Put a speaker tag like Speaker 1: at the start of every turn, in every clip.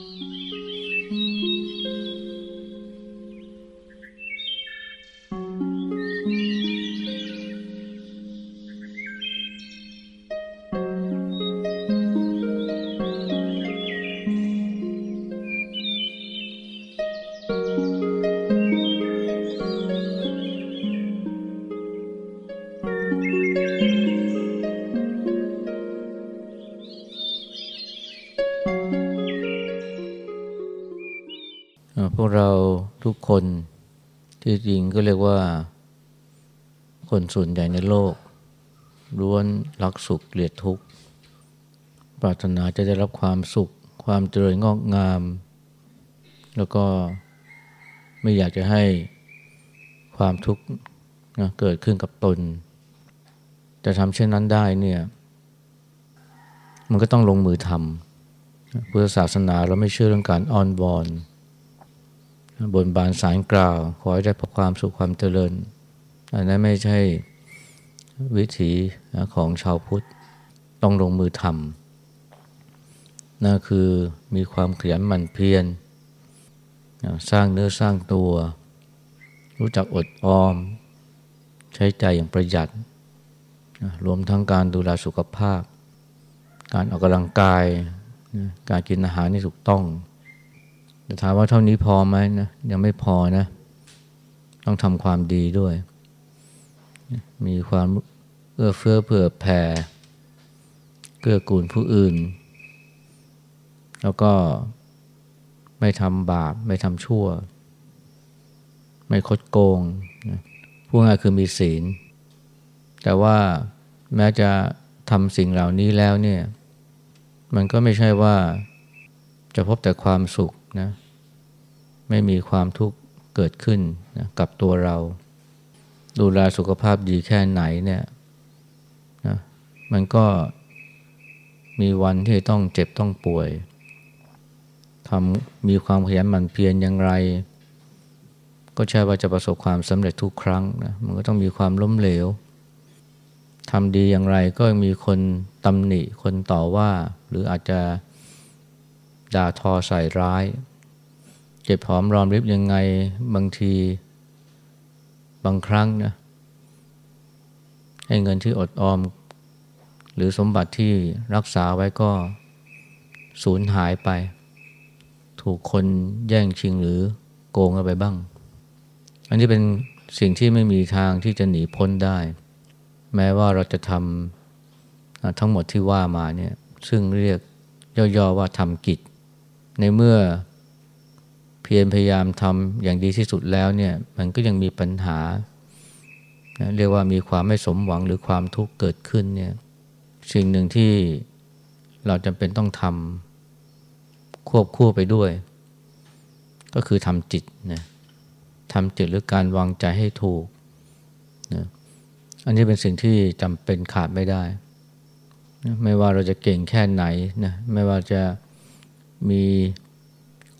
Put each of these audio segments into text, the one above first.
Speaker 1: พ คน ที่จริงก็เรียกว่า คนส่วนใหญ่ในโลกล้วนรักสุขเกลียดทุกข์ ปรารถนาจะได้รับความสุข ความเจริญงอกงาม แล้วก็ไม่อยากจะให้ความทุกข์เกิดขึ้นกับตน จะทำเช่นนั้นได้เนี่ย มันก็ต้องลงมือทำพุทธศาสนาเราไม่เชื่อเรื่องการอ้อนวอน บนบานสารกล่าว ขอให้ได้พบความสุขความเจริญ อันนั้นไม่ใช่วิถีของชาวพุทธต้องลงมือทำนั่นคือมีความขยันหมั่นเพียรสร้างเนื้อสร้างตัว รู้จักอดออม ใช้ใจอย่างประหยัด รวมทั้งการดูแลสุขภาพ การออกกำลังกาย การกินอาหารที่ถูกต้อง แต่ถามว่าเท่านี้พอไหมนะยังไม่พอนะ ต้องทำความดีด้วย มีความเอื้อเฟื้อเผื่อแผ่เกื้อกูลผู้อื่น แล้วก็ไม่ทำบาป ไม่ทำชั่ว ไม่คดโกงพูดง่ายคือมีศีล แต่ว่าแม้จะทำสิ่งเหล่านี้แล้วเนี่ย มันก็ไม่ใช่ว่าจะพบแต่ความสุข นะไม่มีความทุกข์เกิดขึ้นนะกับตัวเรา ดูแลสุขภาพดีแค่ไหนเนี่ยนะมันก็มีวันที่ต้องเจ็บต้องป่วยทำมีความขยันหมั่นเพียรอย่างไร ก็ใช่ว่าจะประสบความสำเร็จทุกครั้งนะมันก็ต้องมีความล้มเหลวทำดีอย่างไรก็มีคนตำหนิคนต่อว่า หรืออาจจะด่าทอใส่ร้ายเก็บหอมรอมริบยังไงบางทีบางครั้งนะให้เงินที่อดออม หรือสมบัติที่รักษาไว้ก็สูญหายไป ถูกคนแย่งชิงหรือโกงเอาไปบ้าง อันนี้เป็นสิ่งที่ไม่มีทางที่จะหนีพ้นได้ แม้ว่าเราจะทำทั้งหมดที่ว่ามาเนี่ยซึ่งเรียกย่อๆว่าทำกิจ ในเมื่อ พียรพยายามทำอย่างดีที่สุดแล้วเนี่ยมันก็ยังมีปัญหาเรียกว่ามีความไม่สมหวังหรือความทุกข์เกิดขึ้นเนี่ยสิ่งหนึ่งที่เราจำเป็นต้องทำควบคู่ไปด้วย ก็คือทำจิตนะทำจิตหรือการวางใจให้ถูกนะอันนี้เป็นสิ่งที่จำเป็นขาดไม่ได้นะไม่ว่าเราจะเก่งแค่ไหนนะไม่ว่าจะมี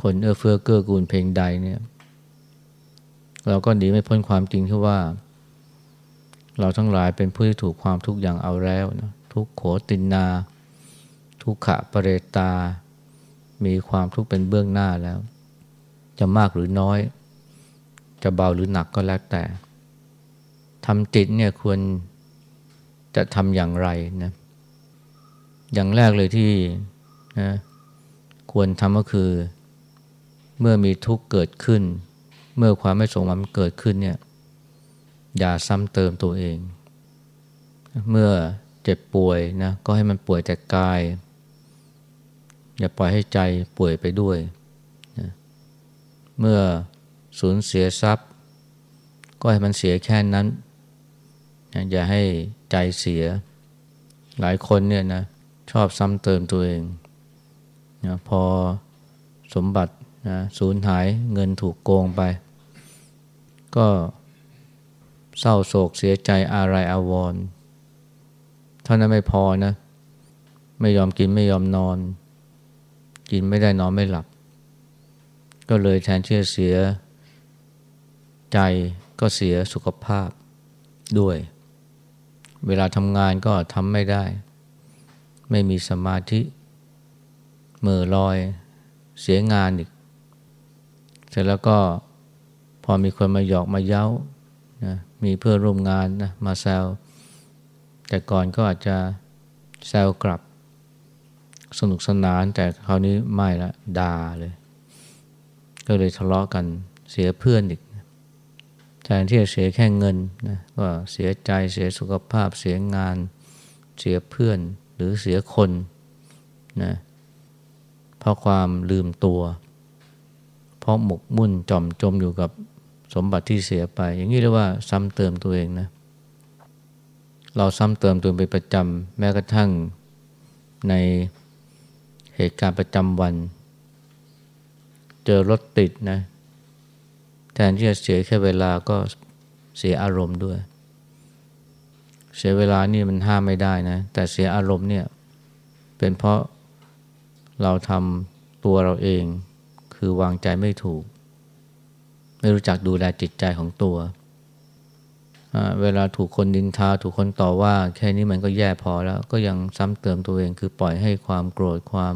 Speaker 1: คนเอื้อเฟื้อเกื้อกูลเพลงใดเนี่ย เราก็หนีไม่พ้นความจริงที่ว่า เราทั้งหลายเป็นผู้ที่ถูกความทุกข์อย่างเอาแล้วนะทุกโขตินนา ทุกขะปเรตา มีความทุกข์เป็นเบื้องหน้าแล้ว จะมากหรือน้อย จะเบาหรือหนักก็แล้วแต่ทำจิตเนี่ยควรจะทำอย่างไรนะอย่างแรกเลยที่นะควรทำก็คือ เมื่อมีทุกข์เกิดขึ้น เมื่อความไม่สมหวังเกิดขึ้นเนี่ยอย่าซ้ำเติมตัวเอง เมื่อเจ็บป่วยนะก็ให้มันป่วยแต่กาย อย่าปล่อยให้ใจป่วยไปด้วยนะเมื่อสูญเสียทรัพย์ ก็ให้มันเสียแค่นั้นนะอย่าให้ใจเสีย หลายคนเนี่ยนะชอบซ้ำเติมตัวเองนะพอสมบัติ นะสูญหายเงินถูกโกงไป ก็เศร้าโศกเสียใจอาลัยอาวรณ์เท่านั้นไม่พอนะ ไม่ยอมกินไม่ยอมนอน กินไม่ได้นอนไม่หลับ ก็เลยแทนเชื่อเสียใจก็เสียสุขภาพด้วย เวลาทำงานก็ทำไม่ได้ ไม่มีสมาธิเมื่อลอยเสียงานอีก เสร็จแล้วก็พอมีคนมาหยอกมาเย้านะมีเพื่อนร่วมงานนะมาแซวแต่ก่อนก็อาจจะแซวกลับ สนุกสนานแต่คราวนี้ไม่ละด่าเลย ก็เลยทะเลาะกันเสียเพื่อนอีกแทนที่จะเสียแค่เงินนะก็เสียใจเสียสุขภาพเสียงาน เสียเพื่อนหรือเสียคนนะเพราะความลืมตัว เพราะหมกมุ่นจอมจมอยู่กับสมบัติที่เสียไป อย่างนี้เรียกว่าซ้ำเติมตัวเองนะ เราซ้ำเติมตัวเองไปประจำแม้กระทั่งในเหตุการณ์ประจำวัน เจอรถติดนะ แทนที่จะเสียแค่เวลาก็เสียอารมณ์ด้วย เสียเวลานี่มันห้ามไม่ได้นะ แต่เสียอารมณ์เนี่ยเป็นเพราะเราทำตัวเราเอง คือวางใจไม่ถูก ไม่รู้จักดูแลจิตใจของตัว เวลาถูกคนดินทาถูกคนต่อว่า แค่นี้มันก็แย่พอแล้ว ก็ยังซ้ำเติมตัวเองคือปล่อยให้ความโกรธความ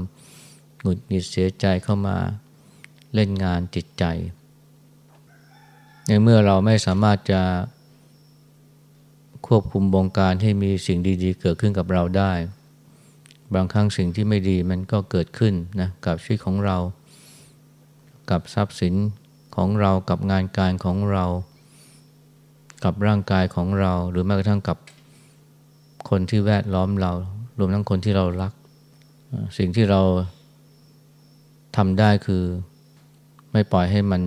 Speaker 1: หงุดหงิดเสียใจเข้ามาเล่นงานจิตใจ ในเมื่อเราไม่สามารถจะควบคุมบงการให้มีสิ่งดีๆ เกิดขึ้นกับเราได้ บางครั้งสิ่งที่ไม่ดีมันก็เกิดขึ้นนะกับชีวิตของเรา กับทรัพย์สินของเรากับงานการของเรา กับร่างกายของเรา หรือแม้กระทั่งกับคนที่แวดล้อมเรา รวมทั้งคนที่เรารัก สิ่งที่เราทำได้คือ ไม่ปล่อยให้มัน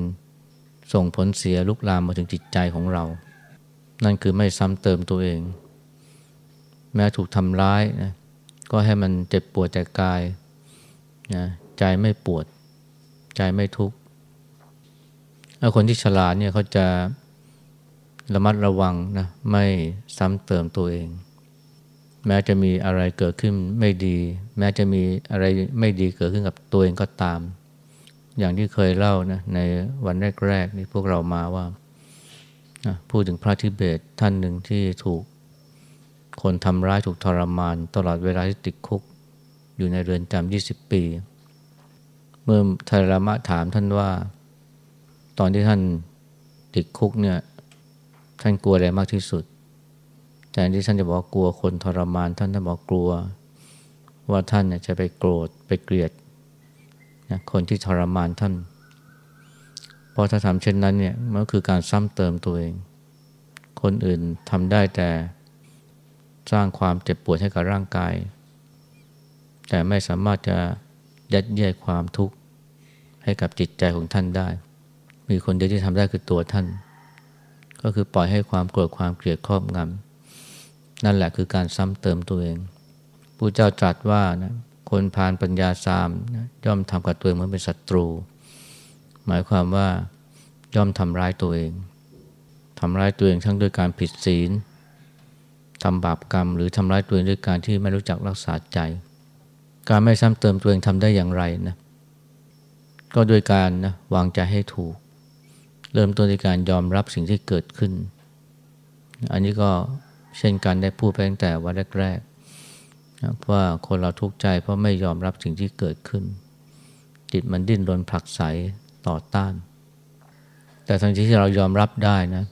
Speaker 1: ส่งผลเสียลุกลามมาถึงจิตใจของเรา นั่นคือไม่ซ้ำเติมตัวเอง แม้ถูกทำร้ายนะก็ให้มันเจ็บปวดแต่กายนะใจไม่ปวด ใจไม่ทุกข์คนที่ฉลาดเนี่ยเขาจะระมัดระวังนะไม่ซ้ำเติมตัวเอง แม้จะมีอะไรเกิดขึ้นไม่ดี แม้จะมีอะไรไม่ดีเกิดขึ้นกับตัวเองก็ตาม อย่างที่เคยเล่านะในวันแรกๆนี่พวกเรามาว่าพูดถึงพระทิเบตท่านหนึ่งที่ถูกคนทำร้ายถูกทรมาน ตลอดเวลาที่ติดคุก อยู่ในเรือนจำยี่สิบปี เมื่อทารามะถามท่านว่า ตอนที่ท่านติดคุกเนี่ย ท่านกลัวอะไรมากที่สุดแทนที่ท่านจะบอกกลัวคนทรมาน ท่านท่านบอกกลัว ว่าท่านเนี่ยจะไปโกรธไปเกลียดนะคนที่ทรมานท่านเพราะถ้าทำเช่นนั้นเนี่ยมันก็คือการซ้ำเติมตัวเอง คนอื่นทำได้แต่สร้างความเจ็บปวดให้กับร่างกาย แต่ไม่สามารถจะ ยัดเยียดความทุกข์ให้กับจิตใจของท่านได้ มีคนเดียวที่ทำได้คือตัวท่าน ก็คือปล่อยให้ความโกรธความเกลียดครอบงำนั่นแหละคือการซ้ำเติมตัวเองผู้เจ้าตรัสว่านะคนพานปัญญาสามนะย่อมทำกับตัวเองเหมือนเป็นศัตรู หมายความว่าย่อมทำร้ายตัวเองทำร้ายตัวเองทั้งด้วยการผิดศีลทำบาปกรรม หรือทำร้ายตัวเองด้วยการที่ไม่รู้จักรักษาใจ การไม่ซ้ำเติมตัวเองทำได้อย่างไรนะก็โดยการนะวางใจให้ถูก เริ่มต้นในการยอมรับสิ่งที่เกิดขึ้น อันนี้ก็เช่นกันได้พูดไปตั้งแต่วันแรกๆนะว่าคนเราทุกข์ใจเพราะไม่ยอมรับสิ่งที่เกิดขึ้น จิตมันดิ้นรนผลักไสต่อต้าน แต่ทั้งที่เรายอมรับได้นะ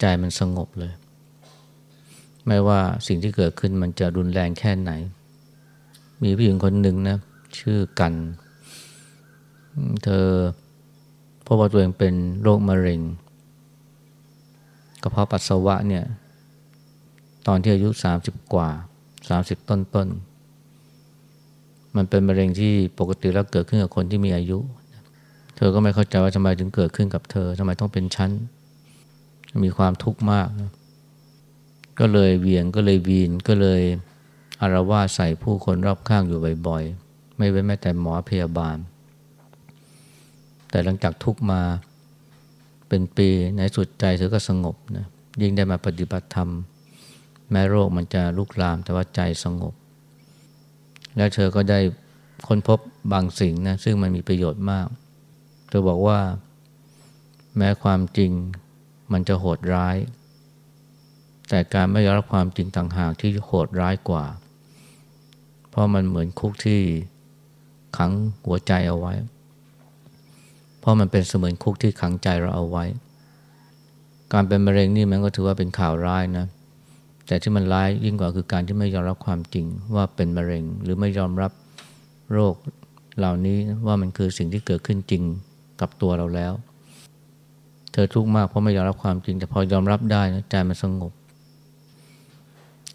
Speaker 1: ใจมันสงบเลย ไม่ว่าสิ่งที่เกิดขึ้นมันจะรุนแรงแค่ไหน มีผู้หญิงคนหนึ่งนะชื่อกัน เธอพบว่าตัวเองเป็นโรคมะเร็งกระเพาะปัสสาวะเนี่ยตอนที่อายุสามสิบกว่าสามสิบต้นต้น มันเป็นมะเร็งที่ปกติแล้วเกิดขึ้นกับคนที่มีอายุ เธอก็ไม่เข้าใจว่าทำไมถึงเกิดขึ้นกับเธอทำไมต้องเป็นชั้น มีความทุกข์มาก ก็เลยเวียงก็เลยวีนก็เลย อารวาใส่ผู้คนรอบข้างอยู่บ่อยๆ ไม่เว้นแม้แต่หมอพยาบาล แต่หลังจากทุกมาเป็นปีในสุดใจเธอก็สงบนะยิ่งได้มาปฏิบัติธรรม แม้โรคมันจะลุกลามแต่ว่าใจสงบ แล้วเธอก็ได้ค้นพบบางสิ่งนะซึ่งมันมีประโยชน์มาก เธอบอกว่า แม้ความจริงมันจะโหดร้าย แต่การไม่ยอมรับความจริงต่างหากที่โหดร้ายกว่า เพราะมันเหมือนคุกที่ขังหัวใจเอาไว้ เพราะมันเป็นเสมือนคุกที่ขังใจเราเอาไว้ การเป็นมะเร็งนี่มันก็ถือว่าเป็นข่าวร้ายนะ แต่ที่มันร้ายยิ่งกว่าคือการที่ไม่ยอมรับความจริงว่าเป็นมะเร็ง หรือไม่ยอมรับโรคเหล่านี้ว่ามันคือสิ่งที่เกิดขึ้นจริงกับตัวเราแล้ว เธอทุกข์มากเพราะไม่ยอมรับความจริง แต่พอยอมรับได้นะใจมันสงบ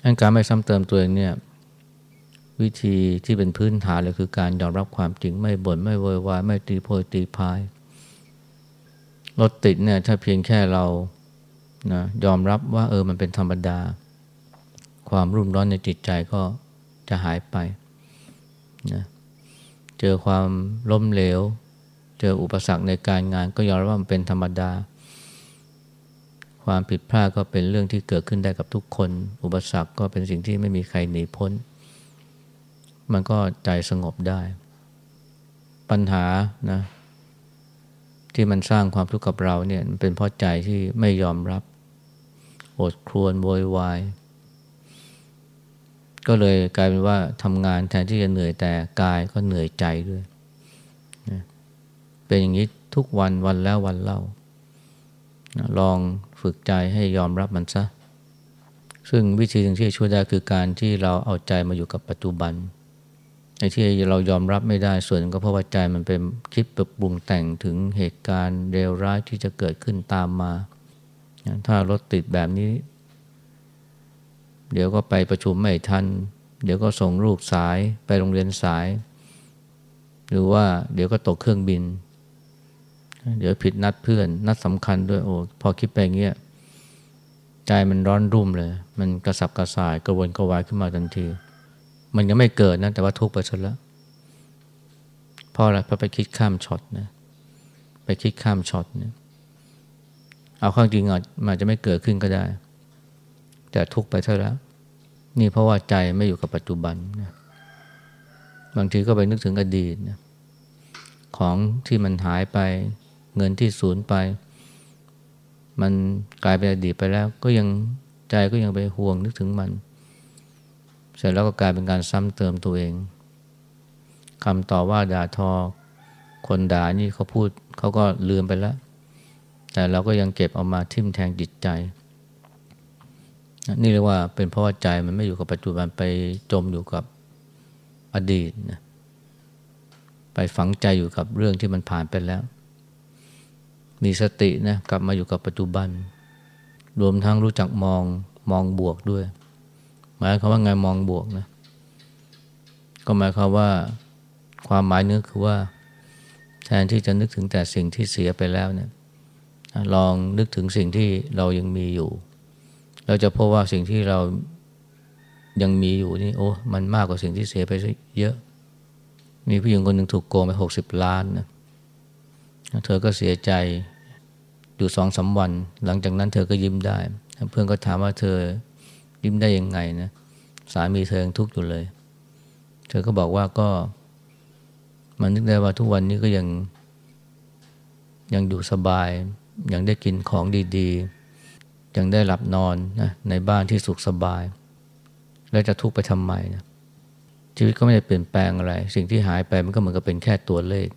Speaker 1: อันการไม่ซ้ำเติมตัวเองเนี่ย วิธีที่เป็นพื้นฐานเลยคือการยอมรับความจริงไม่บน่นไม่โวยวายไม่ตีโพยตีพายรถติดเนี่ยถ้าเพียงแค่เรานะยอมรับว่าเออมันเป็นธรรมดา ความรุ่มร้อนในจิตใจก็จะหายไปนะเจอความล้มเหลว เจออุปสรรคในการงาน ก็ยอมรับว่ามันเป็นธรรมดา ความผิดพลาดก็เป็นเรื่องที่เกิดขึ้นได้กับทุกคน อุปสรรคก็เป็นสิ่งที่ไม่มีใครหนีพ้น มันก็ใจสงบได้ ปัญหานะที่มันสร้างความทุกข์กับเราเนี่ยมันเป็นเพราะใจที่ไม่ยอมรับอดครวนโวยวายก็เลยกลายเป็นว่าทำงานแทนที่จะเหนื่อยแต่กายก็เหนื่อยใจด้วย เป็นอย่างนี้ทุกวันวันแล้ววันเล่า ลองฝึกใจให้ยอมรับมันซะ ซึ่งวิธีหนึ่งที่ช่วยได้คือการที่เราเอาใจมาอยู่กับปัจจุบัน ในที่เรายอมรับไม่ได้ส่วนก็เพราะว่าใจมันเป็นคิดปรับปรุงแต่งถึงเหตุการณ์เลวร้ายที่จะเกิดขึ้นตามมา ถ้ารถติดแบบนี้ เดี๋ยวก็ไปประชุมไม่ทัน เดี๋ยวก็ส่งลูกสายไปโรงเรียนสาย หรือว่าเดี๋ยวก็ตกเครื่องบิน เดี๋ยวผิดนัดเพื่อน นัดสำคัญด้วยโอ้พอคิดไปเงี้ย ใจมันร้อนรุ่มเลย มันกระสับกระส่ายกระวนกระวายขึ้นมาทันที มันยังไม่เกิดนะแต่ว่าทุกข์ไปซะแล้วเพราะอะไรเพราะไปคิดข้ามช็อตนะไปคิดข้ามช็อตเนี่ยเอาข้างจริงอาจมันจะไม่เกิดขึ้นก็ได้ แต่ทุกข์ไปซะแล้ว นี่เพราะว่าใจไม่อยู่กับปัจจุบันนะบางทีก็ไปนึกถึงอดีตนะของที่มันหายไป เงินที่สูญไป มันกลายเป็นอดีตไปแล้ว ก็ยังใจก็ยังไปห่วงนึกถึงมัน เสร็จแล้วก็กลายเป็นการซ้ำเติมตัวเองคำต่อว่าด่าทอ คนด่านี่เขาพูดเขาก็ลืมไปแล้ว แต่เราก็ยังเก็บเอามาทิ่มแทงจิตใจ นี่เรียกว่าเป็นเพราะว่าใจมันไม่อยู่กับปัจจุบันไปจมอยู่กับอดีตนะไปฝังใจอยู่กับเรื่องที่มันผ่านไปแล้ว มีสตินะกลับมาอยู่กับปัจจุบัน รวมทั้งรู้จักมองมองบวกด้วย หมายความว่าไงมองบวกนะก็หมายความว่าความหมายนึกคือว่า แทนที่จะนึกถึงแต่สิ่งที่เสียไปแล้วเนี่ยลองนึกถึงสิ่งที่เรายังมีอยู่ เราจะพบว่าสิ่งที่เรายังมีอยู่นี่โอ้มันมากกว่าสิ่งที่เสียไปเยอะ มีผู้หญิงคนหนึ่งถูกโกงไปหกสิบล้านนะเธอก็เสียใจอยู่สองสาวัน หลังจากนั้นเธอก็ยิ้มได้ เพื่อนก็ถามว่าเธอ ยิ้มได้ยังไงนะสามีเธอยังทุกข์อยู่เลย เธอก็บอกว่าก็ มันนึกได้ว่าทุกวันนี้ก็ยัง ยังอยู่สบาย ยังได้กินของดีๆ ยังได้หลับนอนนะในบ้านที่สุขสบาย แล้วจะทุกข์ไปทำไมนะชีวิตก็ไม่ได้เปลี่ยนแปลงอะไร สิ่งที่หายไปมันก็เหมือนกับเป็นแค่ตัวเลข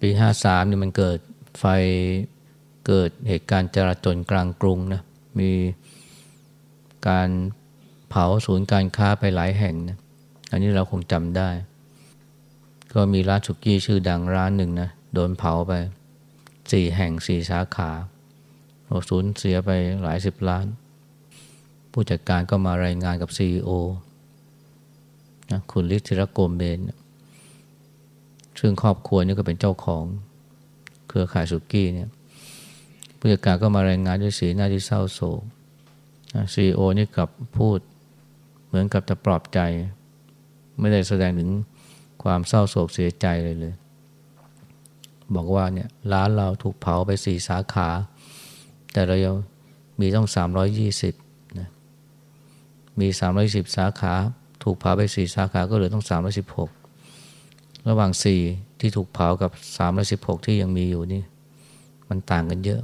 Speaker 1: ปีห้าสามนี่มันเกิดไฟเกิดเหตุการณ์จราจรกลางกรุงนะมี การเผาศูนย์การค้าไปหลายแห่งนะอันนี้เราคงจำได้ ก็มีร้านสุกี้ชื่อดังร้านหนึ่งนะโดนเผาไปสี่แห่งสี่สาขาสูญเสียไปหลายสิบล้าน ผู้จัดการก็มารายงานกับซีอนะคุณลิธิรโกมเบนซึ่งครอบครัวนี่ก็เป็นเจ้าของเครือข่ายสุกี้เนี่ยผู้จัดการก็มารายงานด้วยสีหน้าที่เศร้าโศก ซีโอนี่กับพูดเหมือนกับจะปลอบใจ ไม่ได้แสดงถึงความเศร้าโศกเสียใจเลยเลย บอกว่าเนี่ยร้านเราถูกเผาไปสี่สาขา แต่เรายังมีต้องสามร้อยยี่สิบนะมีสามร้อยสิบสาขา ถูกเผาไปสี่สาขาก็เหลือต้องสามร้อยสิบหกระหว่างสี่ที่ถูกเผากับสามร้อยสิบหกที่ยังมีอยู่นี่ มันต่างกันเยอะ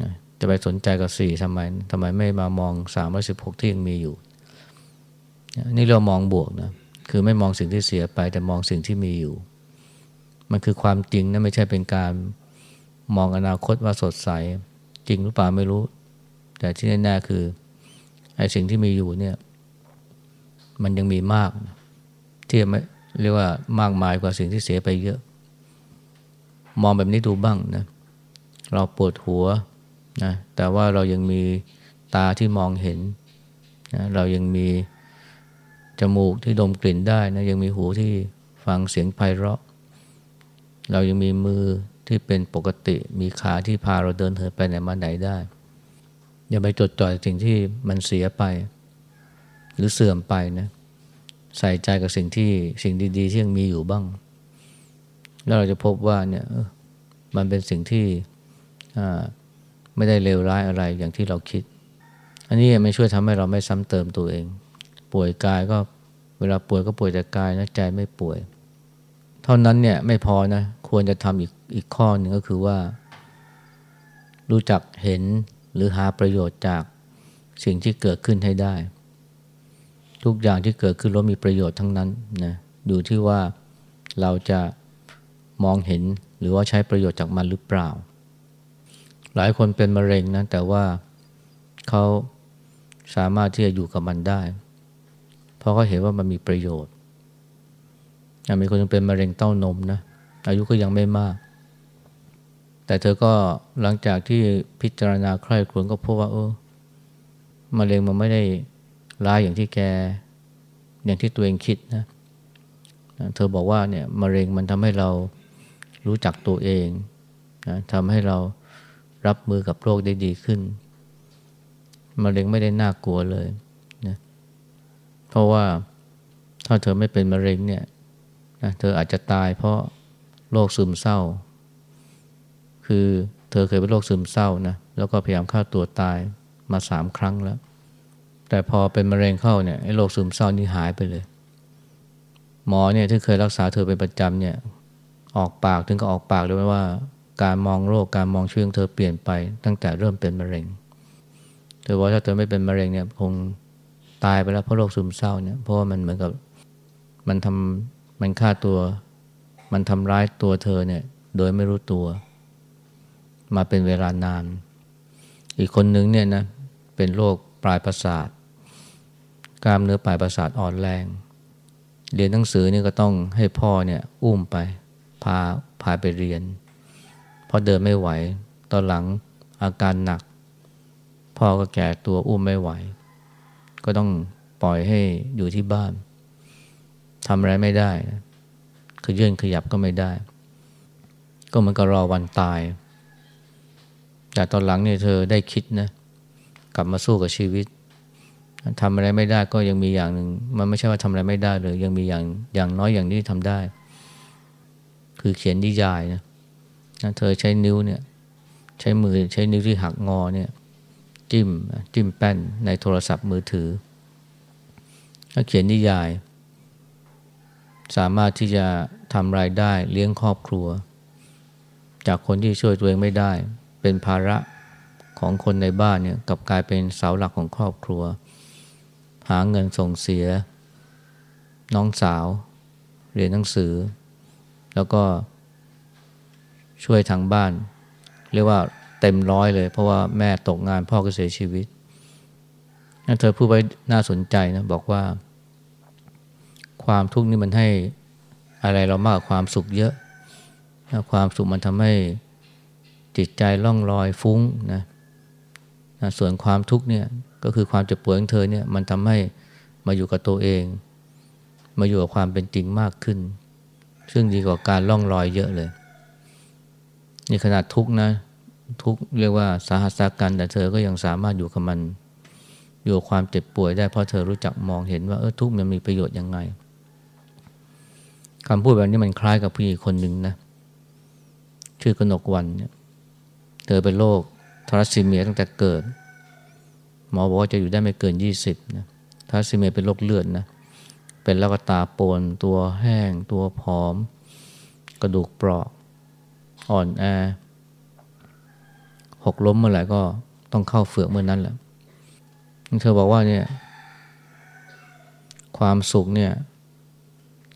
Speaker 1: นะ จะไปสนใจกับสี่ทำไมทำไมไม่มามองสามร้อยสิบหกที่ยังมีอยู่ นี่เรามองบวกนะคือไม่มองสิ่งที่เสียไป แต่มองสิ่งที่มีอยู่ มันคือความจริงนะไม่ใช่เป็นการมองอนาคตว่าสดใส จริงหรือเปล่าไม่รู้ แต่ที่แน่ๆคือไอ้สิ่งที่มีอยู่เนี่ย มันยังมีมากที่ไม่เรียกว่ามากมายกว่าสิ่งที่เสียไปเยอะ มองแบบนี้ดูบ้างนะเราปวดหัว นะแต่ว่าเรายังมีตาที่มองเห็นนะเรายังมีจมูกที่ดมกลิ่นได้นะยังมีหูที่ฟังเสียงไพเราะ เรายังมีมือที่เป็นปกติมีขาที่พาเราเดินเหินไปไหนมาไหนได้ อย่าไปจดจ่อยสิ่งที่มันเสียไป หรือเสื่อมไปนะใส่ใจกับสิ่งที่สิ่งดีๆที่ยังมีอยู่บ้าง แล้วเราจะพบว่าเนี่ยมันเป็นสิ่งที่ ไม่ได้เลวร้ายอะไรอย่างที่เราคิด อันนี้ไม่ช่วยทำให้เราไม่ซ้ำเติมตัวเอง ป่วยกายก็เวลาป่วยก็ป่วยแต่กายนะใจไม่ป่วย เท่านั้นเนี่ยไม่พอนะควรจะทำอีกอีกข้อหนึ่งก็คือว่า รู้จักเห็นหรือหาประโยชน์จากสิ่งที่เกิดขึ้นให้ได้ ทุกอย่างที่เกิดขึ้นล้วนมีประโยชน์ทั้งนั้นนะอยู่ที่ว่าเราจะมองเห็นหรือว่าใช้ประโยชน์จากมันหรือเปล่า หลายคนเป็นมะเร็งนะแต่ว่าเขาสามารถที่จะอยู่กับมันได้ เพราะเขาเห็นว่ามันมีประโยชน์มีคนเป็นมะเร็งเต้านมนะอายุก็ยังไม่มาก แต่เธอก็หลังจากที่พิจารณาใคร่ครวญก็พบว่าเออมะเร็งมันไม่ได้ร้ายอย่างที่แก อย่างที่ตัวเองคิดนะเธอบอกว่าเนี่ยมะเร็งมันทำให้เรารู้จักตัวเองนะทำให้เรา รับมือกับโรคได้ดีขึ้นมะเร็งไม่ได้น่ากลัวเลยนะเพราะว่าถ้าเธอไม่เป็นมะเร็งเนี่ยนะเธออาจจะตายเพราะโรคซึมเศร้า คือเธอเคยเป็นโรคซึมเศร้านะแล้วก็พยายามฆ่าตัวตายมาสามครั้งแล้ว แต่พอเป็นมะเร็งเข้าเนี่ยโรคซึมเศร้านี่หายไปเลย หมอเนี่ยที่เคยรักษาเธอเป็นประจำเนี่ยออกปากถึงก็ออกปากเลยว่า การมองโรคการมองชีวิตของเธอเปลี่ยนไปตั้งแต่เริ่มเป็นมะเร็ง เธอว่าถ้าเธอไม่เป็นมะเร็งเนี่ยคงตายไปแล้วเพราะโรคซึมเศร้าเนี่ยเพราะว่ามันเหมือนกับมันทำมันฆ่าตัว มันทำร้ายตัวเธอเนี่ยโดยไม่รู้ตัว มาเป็นเวลานาน อีกคนนึงเนี่ยนะเป็นโรคปลายประสาท กล้ามเนื้อปลายประสาทอ่อนแรง เรียนหนังสือนี่ก็ต้องให้พ่อเนี่ยอุ้มไปพาพาไปเรียน เพราะเดินไม่ไหว ตอนหลังอาการหนัก พ่อก็แก่ตัวอุ้มไม่ไหว ก็ต้องปล่อยให้อยู่ที่บ้านทำอะไรไม่ได้นะขยื่นขยับก็ไม่ได้ ก็เหมือนกับรอวันตาย แต่ตอนหลังเนี่ยเธอได้คิดนะ กลับมาสู้กับชีวิตทำอะไรไม่ได้ก็ยังมีอย่างหนึ่งมันไม่ใช่ว่าทำอะไรไม่ได้เลยยังมีอย่างอย่างน้อยอย่างนี้ทำได้ คือเขียนนิยายนะ นะเธอใช้นิ้วเนี่ยใช้มือใช้นิ้วที่หักงอเนี่ยจิ้มจิ้มแป้นในโทรศัพท์มือถือถ้าเขียนนิยาย สามารถที่จะทำรายได้เลี้ยงครอบครัว จากคนที่ช่วยตัวเองไม่ได้ เป็นภาระของคนในบ้านเนี่ยกับกลายเป็นเสาหลักของครอบครัว หาเงินส่งเสีย น้องสาว เรียนหนังสือ แล้วก็ ช่วยทางบ้าน เรียกว่าเต็มร้อยเลย เพราะว่าแม่ตกงานพ่อก็เสียชีวิตนั่นเธอพูดไว้น่าสนใจนะบอกว่า ความทุกข์นี่มันให้อะไรเรามากกว่าความสุขเยอะ ความสุขมันทำให้จิตใจล่องลอยฟุ้งนะนะส่วนความทุกข์เนี่ยก็คือความเจ็บปวดของเธอเนี่ยมันทำให้มาอยู่กับตัวเอง มาอยู่กับความเป็นจริงมากขึ้น ซึ่งดีกว่าการล่องลอยเยอะเลย นี่ขนาดทุกข์นะ ทุกข์เรียกว่าสาหัสากันแต่เธอก็ยังสามารถอยู่กับมัน อยู่ความเจ็บป่วยได้เพราะเธอรู้จักมองเห็นว่าเออทุกข์มันมีประโยชน์ยังไงคำพูดแบบนี้มันคล้ายกับผู้หญิงคนหนึ่งนะชื่อกนกวันเนี่ยเธอเป็นโรคทรัสซีเมียตั้งแต่เกิด หมอบอกว่าจะอยู่ได้ไม่เกินยี่สิบนะทรัสซีเมียเป็นโรคเลือดนะเป็นแล้วก็ตาปนตัวแห้ง ตัวผอม กระดูกเปราะ อ่อนแอหกล้มเมื่อไหร่ก็ต้องเข้าเฟือกเมื่อนั้นแหละเธอบอกว่าเนี่ย ความสุขเนี่ย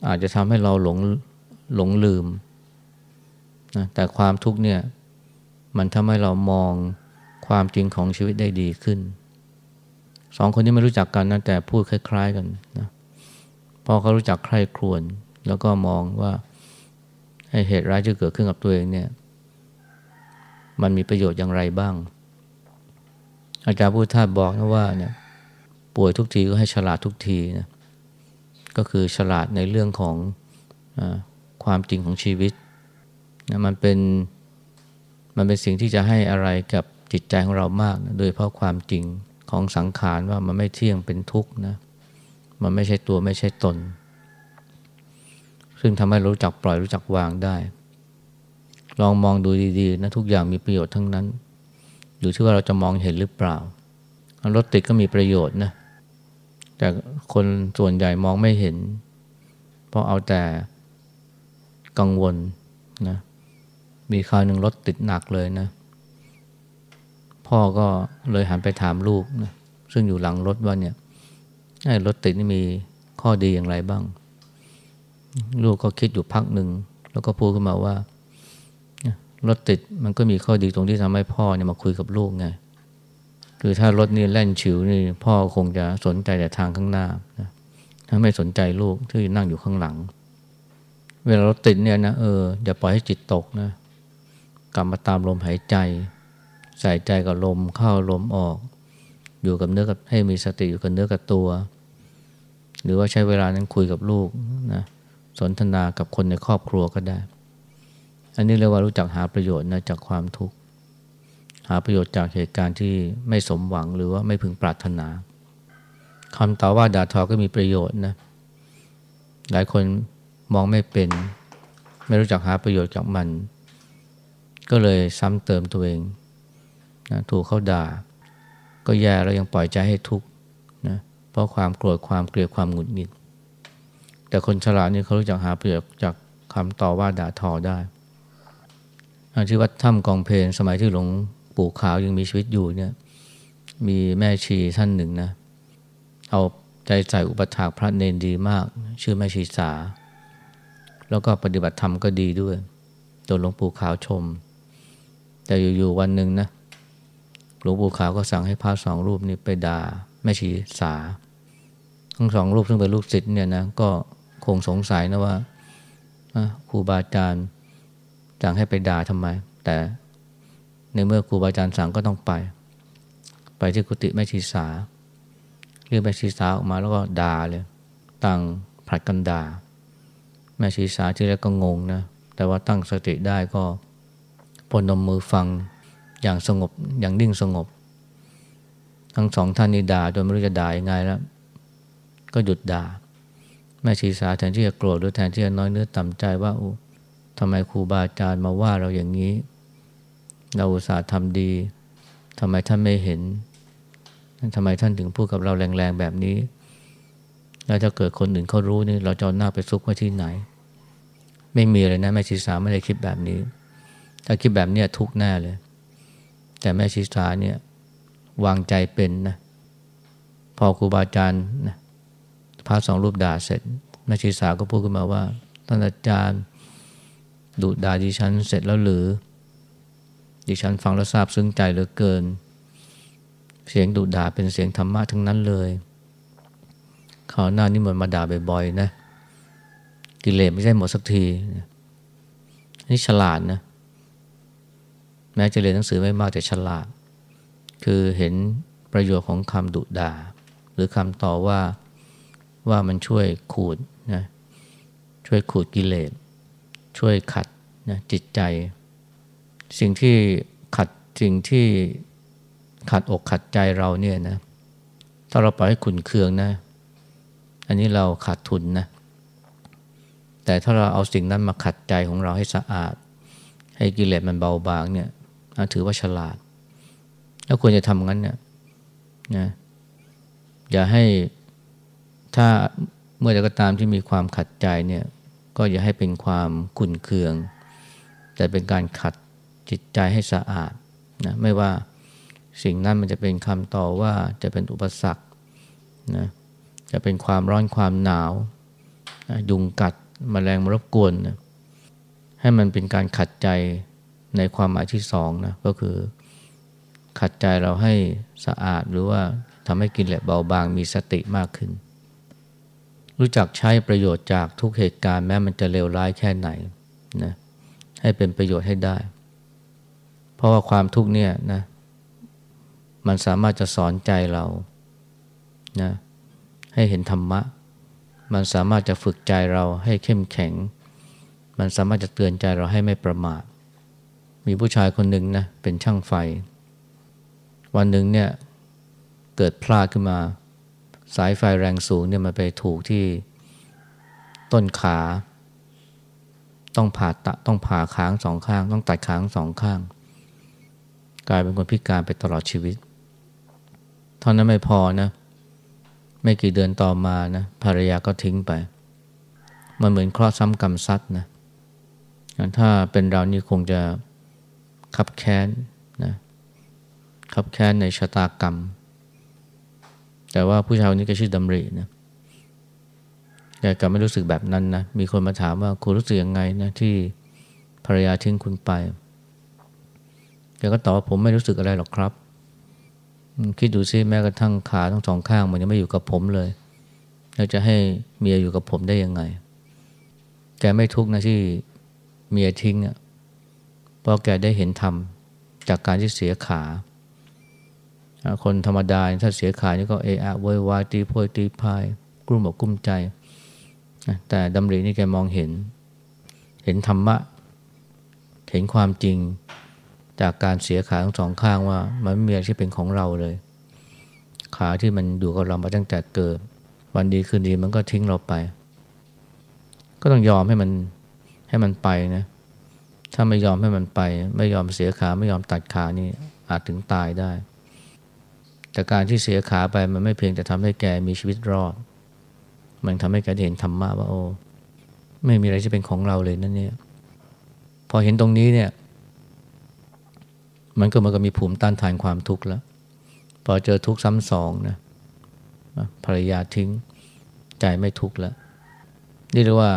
Speaker 1: อาจจะทำให้เราหลงหลงลืมนะแต่ความทุกข์เนี่ย มันทำให้เรามองความจริงของชีวิตได้ดีขึ้นสองคนนี้ไม่รู้จักกันนะแต่พูดคล้าย ๆ กันนะพอเขารู้จักใคร่ครวญแล้วก็มองว่า เหตุร้ายที่เกิดขึ้นกับตัวเองเนี่ย มันมีประโยชน์อย่างไรบ้าง อาจารย์พุทธาบอกนะว่าเนี่ยป่วยทุกทีก็ให้ฉลาดทุกทีนะก็คือฉลาดในเรื่องของอความจริงของชีวิตนะมันเป็นมันเป็นสิ่งที่จะให้อะไรกับจิตใจของเรามากนะโดยเพราะความจริงของสังขารว่ามันไม่เที่ยงเป็นทุกข์นะมันไม่ใช่ตัวไม่ใช่ตน ซึ่งทำให้รู้จักปล่อยรู้จักวางได้ ลองมองดูดีๆนะทุกอย่างมีประโยชน์ทั้งนั้น อยู่ที่ว่าเราจะมองเห็นหรือเปล่ารถติดก็มีประโยชน์นะแต่คนส่วนใหญ่มองไม่เห็น เพราะเอาแต่กังวลนะมีคราวหนึ่งรถติดหนักเลยนะ พ่อก็เลยหันไปถามลูกนะซึ่งอยู่หลังรถว่าเนี่ยรถติดนี่มีข้อดีอย่างไรบ้าง ลูกก็คิดอยู่พักหนึ่ง แล้วก็พูดขึ้นมาว่ารถติดมันก็มีข้อดีตรงที่ทำให้พ่อเนี่ยมาคุยกับลูกไงคือถ้ารถนี่แล่นฉิวนี่พ่อคงจะสนใจแต่ทางข้างหน้านะถ้าไม่สนใจลูกที่นั่งอยู่ข้างหลัง เวลารถติดเนี่ยนะเอออย่าปล่อยให้จิตตกนะกลับมาตามลมหายใจ ใส่ใจกับลมเข้าลมออก อยู่กับเนื้อกับให้มีสติอยู่กับเนื้อกับตัว หรือว่าใช้เวลานั้นคุยกับลูกนะ สนทนากับคนในครอบครัวก็ได้ อันนี้เรียกว่ารู้จักหาประโยชน์นะจากความทุกข์หาประโยชน์จากเหตุการณ์ที่ไม่สมหวังหรือว่าไม่พึงปรารถนาคำต่อว่าด่าทอก็มีประโยชน์นะหลายคนมองไม่เป็น ไม่รู้จักหาประโยชน์จากมัน ก็เลยซ้ำเติมตัวเองนะถูกเขาด่า ก็แย่แล้วยังปล่อยใจให้ทุกข์นะเพราะความโกรธความเกลียดความหงุดหงิด แต่คนฉลาดนี่เขารู้จักหาประโยชน์จากคำต่อว่าด่าทอได้ที่วัดถ้ำกองเพลนสมัยที่หลวงปู่ขาวยังมีชีวิตอยู่เนี่ย มีแม่ชีท่านหนึ่งนะ เอาใจใส่อุปถากพระเนนดีมาก ชื่อแม่ชีสา แล้วก็ปฏิบัติธรรมก็ดีด้วยโดนหลวงปู่ขาวชม แต่อยู่ๆวันหนึ่งนะหลวงปู่ขาวก็สั่งให้พระสองรูปนี้ไปด่าแม่ชีสา ทั้งสองรูปซึ่งเป็นลูกศิษย์เนี่ยนะก็ คงสงสัยนะว่าครูบาอาจารย์สั่งให้ไปด่าทำไม แต่ในเมื่อครูบาอาจารย์สั่งก็ต้องไป ไปที่กุฏิแม่ชีสาเรียกแม่ชีสาออกมาแล้วก็ด่าเลย ต่างผลัดกันด่า แม่ชีสาที่แรกก็งงนะ แต่ว่าตั้งสติได้ก็พนมมือฟังอย่างสงบอย่างนิ่งสงบ ทั้งสองท่านนี่ด่าโดยไม่รู้จะด่ายังไงแล้ว ก็หยุดด่า แม่ชีสาแทนที่จะโกรธหรือแทนที่จะน้อยเนื้อต่ำใจว่าอู้ทำไมครูบาอาจารย์มาว่าเราอย่างนี้ เราอุตส่าห์ทำดีทำไมท่านไม่เห็นทำไมท่านถึงพูดกับเราแรงๆแบบนี้แล้วถ้าเกิดคนอื่นเขารู้นี่เราจะหน้าไปซุกไว้ที่ไหน ไม่มีเลยนะแม่ชีสาไม่ได้คิดแบบนี้ ถ้าคิดแบบนี้ทุกแน่เลย แต่แม่ชีสาเนี่ยวางใจเป็นนะพอครูบาอาจารย์นะ พระสองรูปด่าเสร็จแม่ชีสาก็พูดขึ้นมาว่าท่านอาจารย์ดุด่าดิฉันเสร็จแล้วหรือ ดิฉันฟังแล้วซาบซึ้งใจเหลือเกิน เสียงดุด่าเป็นเสียงธรรมะทั้งนั้นเลยข่าวหน้านี่เหมันมาด่าบ่อยๆนะกิเลสไม่ใช่หมดสักทีนี่ฉลาดนะแม้จะเรียนหนังสือไม่มากแต่ฉลาด คือเห็นประโยชน์ของคำดุด่า หรือคำต่อว่า ว่ามันช่วยขูดนะช่วยขูดกิเลส ช่วยขัดนะจิตใจ สิ่งที่ขัดสิ่งที่ขัดอกขัดใจเราเนี่ยนะถ้าเราปล่อยให้ขุนเคืองนะ อันนี้เราขาดทุนนะแต่ถ้าเราเอาสิ่งนั้นมาขัดใจของเราให้สะอาด ให้กิเลสมันเบาบางเนี่ยถือว่าฉลาด แล้วควรจะทำงั้นเนี่ยนะอย่าให้ ถ้าเมื่อใดก็ตามที่มีความขัดใจเนี่ยก็อย่าให้เป็นความขุนเคือง แต่เป็นการขัดจิตใจให้สะอาดนะไม่ว่าสิ่งนั้นมันจะเป็นคำต่อว่าจะเป็นอุปสรรคนะจะเป็นความร้อนความหนาวนะยุงกัดมแมลงมารบกวนนะใให้มันเป็นการขัดใจในความหมายที่สองนะก็คือขัดใจเราให้สะอาดหรือว่าทำให้กินแหละเบาบางมีสติมากขึ้น รู้จักใช้ประโยชน์จากทุกเหตุการณ์แม้มันจะเลวร้ายแค่ไหนนะให้เป็นประโยชน์ให้ได้ เพราะว่าความทุกเนี่ยนะมันสามารถจะสอนใจเรานะให้เห็นธรรมะ มันสามารถจะฝึกใจเราให้เข้มแข็ง มันสามารถจะเตือนใจเราให้ไม่ประมาทมีผู้ชายคนหนึ่งนะเป็นช่างไฟ วันหนึ่งเนี่ยเกิดพลาดขึ้นมา สายไฟแรงสูงเนี่ยมันไปถูกที่ต้นขา ต้องผ่าตะต้องผ่าค้างสองข้าง ต้องตัดค้างสองข้าง กลายเป็นคนพิการไปตลอดชีวิตเท่านั้นไม่พอนะไม่กี่เดือนต่อมานะภรรยาก็ทิ้งไป มันเหมือนคลอดซ้ำกรรมซัดนะถ้าเป็นเรานี่คงจะขับแค้นนะขับแค้นในชะตากรรม แต่ว่าผู้ชายคนนี้ก็ชื่อดำรินะแกก็ไม่รู้สึกแบบนั้นนะ มีคนมาถามว่าคุณรู้สึกยังไงนะที่ภรรยาทิ้งคุณไปแกก็ตอบว่าผมไม่รู้สึกอะไรหรอกครับ คิดดูซิแม้กระทั่งขาทั้งสองข้างมันยังไม่อยู่กับผมเลยแล้วจะให้เมียอยู่กับผมได้ยังไง แกไม่ทุกข์นะที่เมียทิ้งอะ เพราะแกได้เห็นธรรมจากการที่เสียขา คนธรรมดาถ้าเสียขานี่ก็เอะอะโวยวายตีโพยตีพายกลุ้มอกกลุ้มใจ แต่ดำรินี่แกมองเห็น เห็นธรรมะ เห็นความจริงจากการเสียขาทั้งสองข้างว่า มันไม่มีอะไรที่เป็นของเราเลย ขาที่มันอยู่กับเรามาตั้งแต่เกิด วันดีคืนดีมันก็ทิ้งเราไป ก็ต้องยอมให้มันให้มันไปนะถ้าไม่ยอมให้มันไป ไม่ยอมเสียขาไม่ยอมตัดขานี่อาจถึงตายได้ แต่การที่เสียขาไปมันไม่เพียงแต่ทำให้แกมีชีวิตรอด มันทำให้แกเห็นธรรมะว่าโอ้ไม่มีอะไรที่เป็นของเราเลยนั่นเนี่ย พอเห็นตรงนี้เนี่ย มันก็มันก็มีภูมิต้านทานความทุกข์แล้ว พอเจอทุกข์ซ้ำสองนะภรรยาทิ้งใจไม่ทุกข์แล้ว นี่เรียกว่า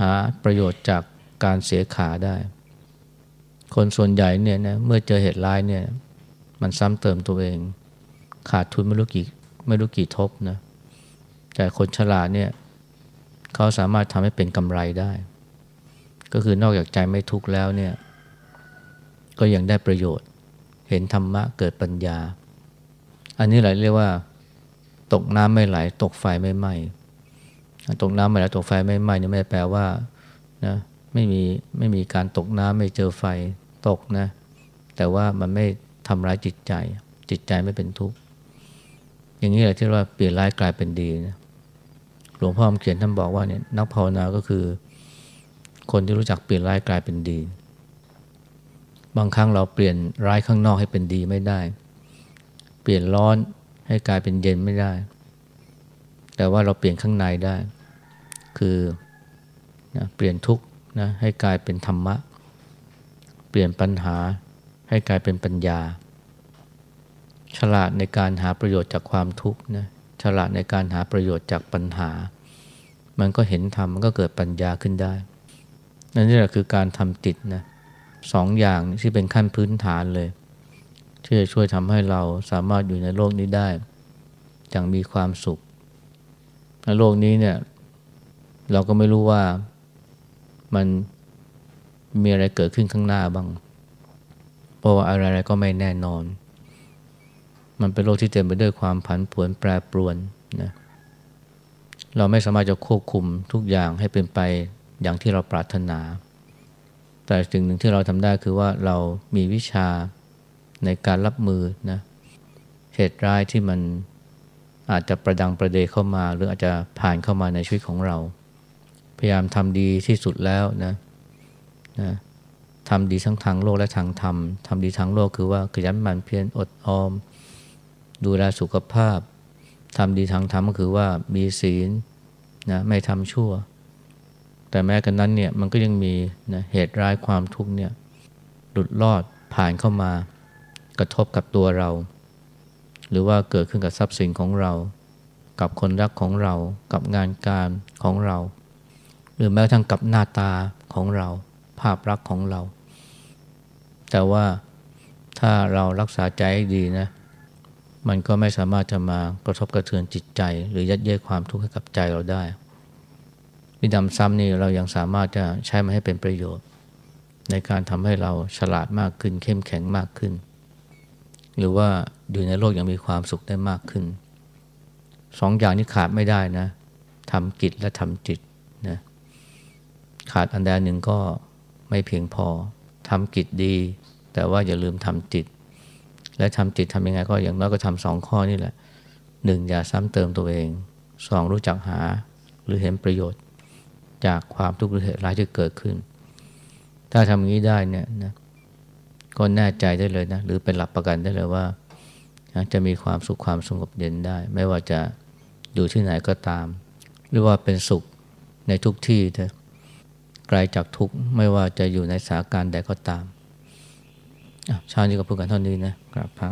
Speaker 1: หาประโยชน์จากการเสียขาได้ คนส่วนใหญ่เนี่ยนะเมื่อเจอเหตุร้ายเนี่ย มันซ้ำเติมตัวเอง ขาดทุนไม่รู้กี่ไม่รู้กี่ทบนะแต่คนฉลาดเนี่ยเขาสามารถทำให้เป็นกำไรได้ ก็คือนอกจากใจไม่ทุกข์แล้วเนี่ย ก็ยังได้ประโยชน์ เห็นธรรมะเกิดปัญญา อันนี้หลายเรียกว่า ตกน้ำไม่ไหล ตกไฟไม่ไหม้ตกน้ำไม่ไหลตกไฟไม่ไหม้เนี่ยไม่แปลว่านะไม่มีไม่มีการตกน้ำไม่เจอไฟตกนะ แต่ว่ามันไม่ ทำร้ายจิตใจ จิตใจไม่เป็นทุกข์อย่างนี้แหละที่ว่าเปลี่ยนร้ายกลายเป็นดีนะหลวงพ่อเขียนท่านบอกว่าเนี่ยนักภาวนาก็คือ คนที่รู้จักเปลี่ยนร้ายกลายเป็นดี บางครั้งเราเปลี่ยนร้ายข้างนอกให้เป็นดีไม่ได้ เปลี่ยนร้อนให้กลายเป็นเย็นไม่ได้ แต่ว่าเราเปลี่ยนข้างในได้ คือนะเปลี่ยนทุกข์นะให้กลายเป็นธรรมะ เปลี่ยนปัญหา ให้กลายเป็นปัญญา ฉลาดในการหาประโยชน์จากความทุกข์นะฉลาดในการหาประโยชน์จากปัญหา มันก็เห็นธรรมมันก็เกิดปัญญาขึ้นได้นั่นนี่แหละคือการทำจิตนะสองอย่างที่เป็นขั้นพื้นฐานเลยที่จะช่วยทำให้เราสามารถอยู่ในโลกนี้ได้ อย่างมีความสุขในโลกนี้เนี่ยเราก็ไม่รู้ว่ามันมีอะไรเกิดขึ้นข้างหน้าบ้าง เพราะว่าอะไรๆก็ไม่แน่นอน มันเป็นโลกที่เต็มไปด้วยความผันผวนแปรปรวนนะเราไม่สามารถจะควบคุมทุกอย่างให้เป็นไปอย่างที่เราปรารถนา แต่สิ่งหนึ่งที่เราทำได้คือว่าเรามีวิชาในการรับมือนะเหตุร้ายที่มันอาจจะประดังประเดเข้ามา หรืออาจจะผ่านเข้ามาในชีวิตของเรา พยายามทำดีที่สุดแล้วนะนะ ทำดีทั้งทางโลกและทางธรรมทำดีทางโลกคือว่าขยันหมั่นเพียรอดออม ดูแลสุขภาพทำดีทางธรรมก็คือว่ามีศีลนะไม่ทำชั่ว แต่แม้กันนั้นเนี่ยมันก็ยังมีนะเหตุร้ายความทุกข์เนี่ยหลุดลอดผ่านเข้ามากระทบกับตัวเรา หรือว่าเกิดขึ้นกับทรัพย์สินของเรา กับคนรักของเรา กับงานการของเรา หรือแม้กระทั่งกับหน้าตาของเรา ภาพลักษณ์ของเรา แต่ว่าถ้าเรารักษาใจใดีนะ มันก็ไม่สามารถจะมากระทบกระเทือนจิตใจ หรือยัดเยียดความทุกข์ให้กับใจเราได้มีดำซ้ำนี่เรายังสามารถจะใช้มันให้เป็นประโยชน์ ในการทำให้เราฉลาดมากขึ้น เข้มแข็งมากขึ้น หรือว่าอยู่ในโลกยังมีความสุขได้มากขึ้นสองอย่างนี้ขาดไม่ได้นะทำกิจและทำจิตนะขาดอันใดหนึ่งก็ ไม่เพียงพอทำกิจดี แต่ว่าอย่าลืมทำจิต และทำจิตทำยังไงก็อย่างน้อยก็ทำสองข้อนี่แหละหนึ่งอย่าซ้ำเติมตัวเองสองรู้จักหาหรือเห็นประโยชน์ จากความทุกข์หรือเหตุร้ายที่เกิดขึ้น ถ้าทำอย่างนี้ได้เนี่ยนะก็แน่ใจได้เลยนะหรือเป็นหลักประกันได้เลยว่า จะมีความสุขความสงบเย็นได้ ไม่ว่าจะอยู่ที่ไหนก็ตาม หรือว่าเป็นสุขในทุกที่เถอะ ไกลจากทุกข์ไม่ว่าจะอยู่ในสถานการณ์ใดก็ตามชาตินี้ก็พูดกันเท่านี้นะกราบพระ